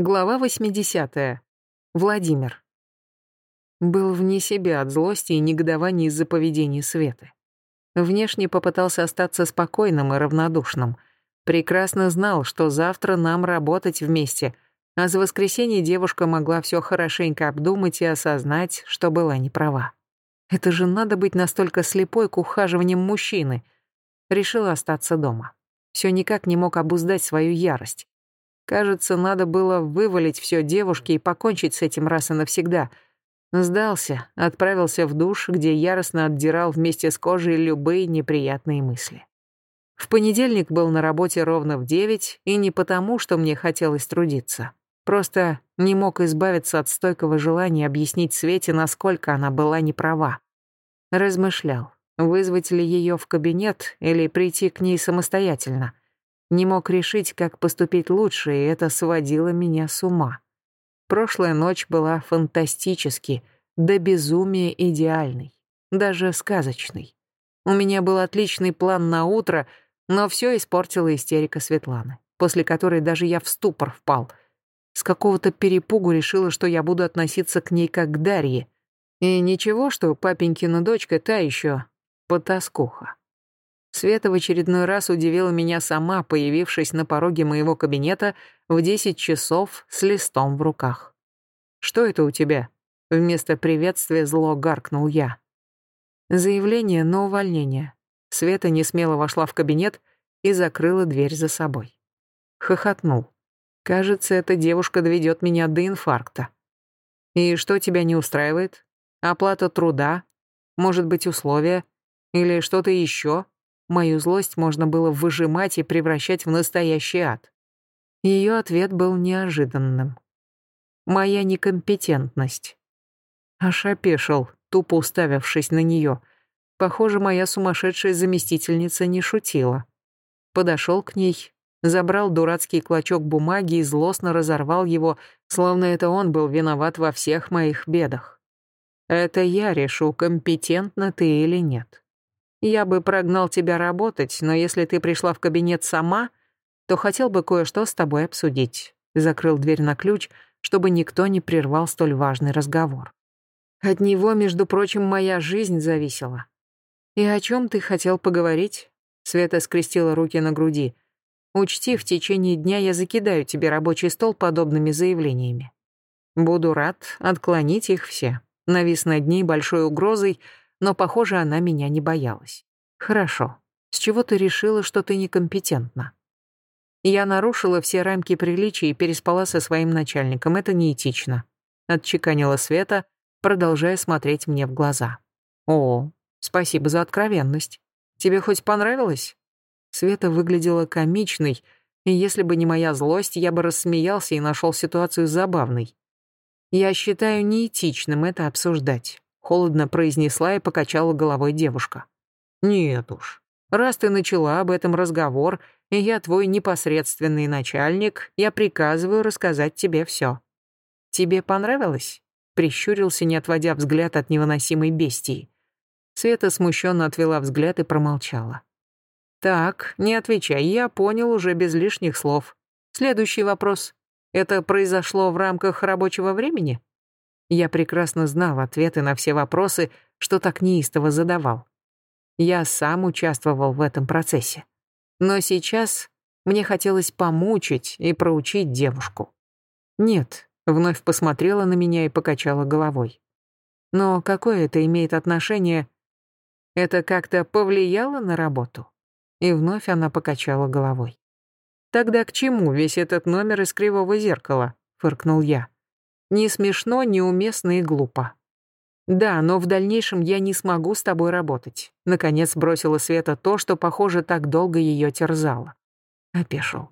Глава 80. Владимир. Был вне себя от злости и негодования из-за поведения Светы. Внешне попытался остаться спокойным и равнодушным. Прекрасно знал, что завтра нам работать вместе, а за воскресенье девушка могла все хорошенько обдумать и осознать, что была неправа. Это же надо быть настолько слепой к ухаживаниям мужчины. Решила остаться дома. Все никак не мог обуздать свою ярость. Кажется, надо было вывалить все девушке и покончить с этим раз и навсегда. Сдался, отправился в душ, где яростно отдирал вместе с кожей любые неприятные мысли. В понедельник был на работе ровно в девять, и не потому, что мне хотелось трудиться. Просто не мог избавиться от стойкого желания объяснить Свете, насколько она была неправа. Размышлял, вызвать ли ее в кабинет или прийти к ней самостоятельно. Не мог решить, как поступить лучше, и это сводило меня с ума. Прошлая ночь была фантастически, до безумия идеальной, даже сказочной. У меня был отличный план на утро, но все испортила истерика Светланы, после которой даже я в ступор впал. С какого-то перепугу решила, что я буду относиться к ней как к Дарье. И ничего, что папенькина дочка та еще потаскуха. Света в очередной раз удивила меня сама, появившись на пороге моего кабинета в 10 часов с листом в руках. «Что это у тебя?» Вместо приветствия зло гаркнул я. Заявление на увольнение. Света несмело вошла в кабинет и закрыла дверь за собой. Хохотнул. Кажется, эта девушка доведет меня до инфаркта. И что тебя не устраивает? Оплата труда? Может быть, условия? Или что-то еще? Мою злость можно было выжимать и превращать в настоящий ад. Ее ответ был неожиданным. Моя некомпетентность. Аж опешил, тупо уставившись на нее. Похоже, моя сумасшедшая заместительница не шутила. Подошел к ней, забрал дурацкий клочок бумаги и злостно разорвал его, словно это он был виноват во всех моих бедах. Это я решу, компетентна ты или нет. Я бы прогнал тебя работать, но если ты пришла в кабинет сама, то хотел бы кое-что с тобой обсудить. Закрыл дверь на ключ, чтобы никто не прервал столь важный разговор. От него, между прочим, моя жизнь зависела. И о чем ты хотел поговорить? Света скрестила руки на груди. Учти, в течение дня я закидаю тебе рабочий стол подобными заявлениями. Буду рад отклонить их все. Навис над ней большой угрозой — но, похоже, она меня не боялась. Хорошо. С чего ты решила, что ты некомпетентна? Я нарушила все рамки приличия и переспала со своим начальником. Это неэтично. Отчеканила Света, продолжая смотреть мне в глаза. О, спасибо за откровенность. Тебе хоть понравилось? Света выглядела комичной, и если бы не моя злость, я бы рассмеялся и нашел ситуацию забавной. Я считаю неэтичным это обсуждать холодно произнесла и покачала головой девушка. Нет уж. Раз ты начала об этом разговор, и я твой непосредственный начальник, я приказываю рассказать тебе все. Тебе понравилось? Прищурился, не отводя взгляд от невыносимой бестии. Света смущенно отвела взгляд и промолчала. Так, не отвечай, я понял уже без лишних слов. Следующий вопрос. Это произошло в рамках рабочего времени? Я прекрасно знал ответы на все вопросы, что так неистово задавал. Я сам участвовал в этом процессе. Но сейчас мне хотелось помучить и проучить девушку. Нет, вновь посмотрела на меня и покачала головой. Но какое это имеет отношение? Это как-то повлияло на работу? И вновь она покачала головой. Тогда к чему весь этот номер из кривого зеркала? Фыркнул я. Не смешно, неуместно и глупо. Да, но в дальнейшем я не смогу с тобой работать. Наконец бросила Света то, что, похоже, так долго ее терзало. Опешил.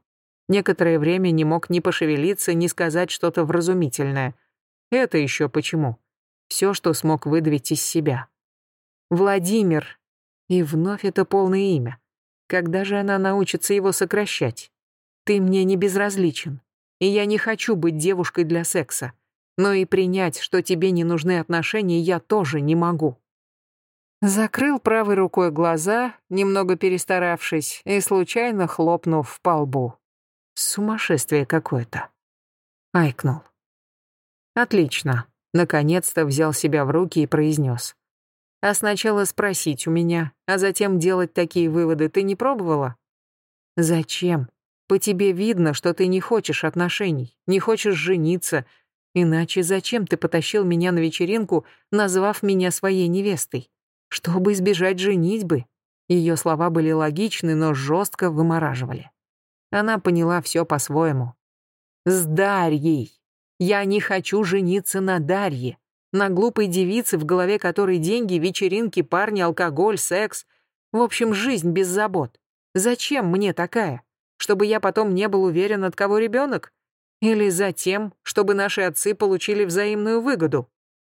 Некоторое время не мог ни пошевелиться, ни сказать что-то вразумительное. Это еще почему? Все, что смог выдавить из себя. Владимир. И вновь это полное имя. Когда же она научится его сокращать? Ты мне не безразличен. И я не хочу быть девушкой для секса но и принять, что тебе не нужны отношения, я тоже не могу. Закрыл правой рукой глаза, немного перестаравшись, и случайно хлопнув по лбу. Сумасшествие какое-то. Айкнул. Отлично. Наконец-то взял себя в руки и произнес. А сначала спросить у меня, а затем делать такие выводы ты не пробовала? Зачем? По тебе видно, что ты не хочешь отношений, не хочешь жениться. Иначе зачем ты потащил меня на вечеринку, назвав меня своей невестой? Чтобы избежать женитьбы. Ее слова были логичны, но жестко вымораживали. Она поняла все по-своему. «С Дарьей! Я не хочу жениться на Дарье, на глупой девице, в голове которой деньги, вечеринки, парни, алкоголь, секс. В общем, жизнь без забот. Зачем мне такая? Чтобы я потом не был уверен, от кого ребенок? Или затем, чтобы наши отцы получили взаимную выгоду?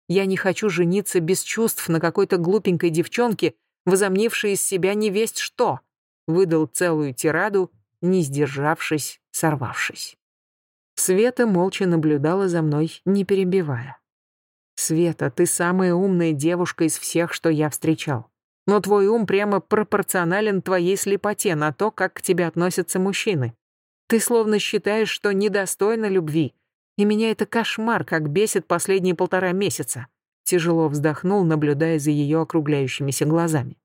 Я не хочу жениться без чувств на какой-то глупенькой девчонке, возомнившей из себя невесть что. Выдал целую тираду, не сдержавшись, сорвавшись. Света молча наблюдала за мной, не перебивая. «Света, ты самая умная девушка из всех, что я встречал. Но твой ум прямо пропорционален твоей слепоте на то, как к тебе относятся мужчины. Ты словно считаешь, что недостойна любви. И меня это кошмар, как бесит последние полтора месяца». Тяжело вздохнул, наблюдая за ее округляющимися глазами.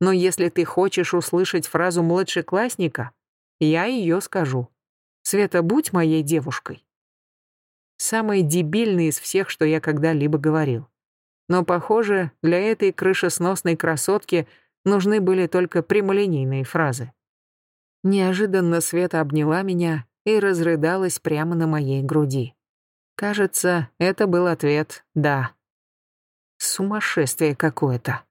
«Но если ты хочешь услышать фразу младшеклассника, я ее скажу. Света, будь моей девушкой. Самый дебильный из всех, что я когда-либо говорил. Но, похоже, для этой крышесносной красотки нужны были только прямолинейные фразы. Неожиданно Света обняла меня и разрыдалась прямо на моей груди. Кажется, это был ответ «да». Сумасшествие какое-то.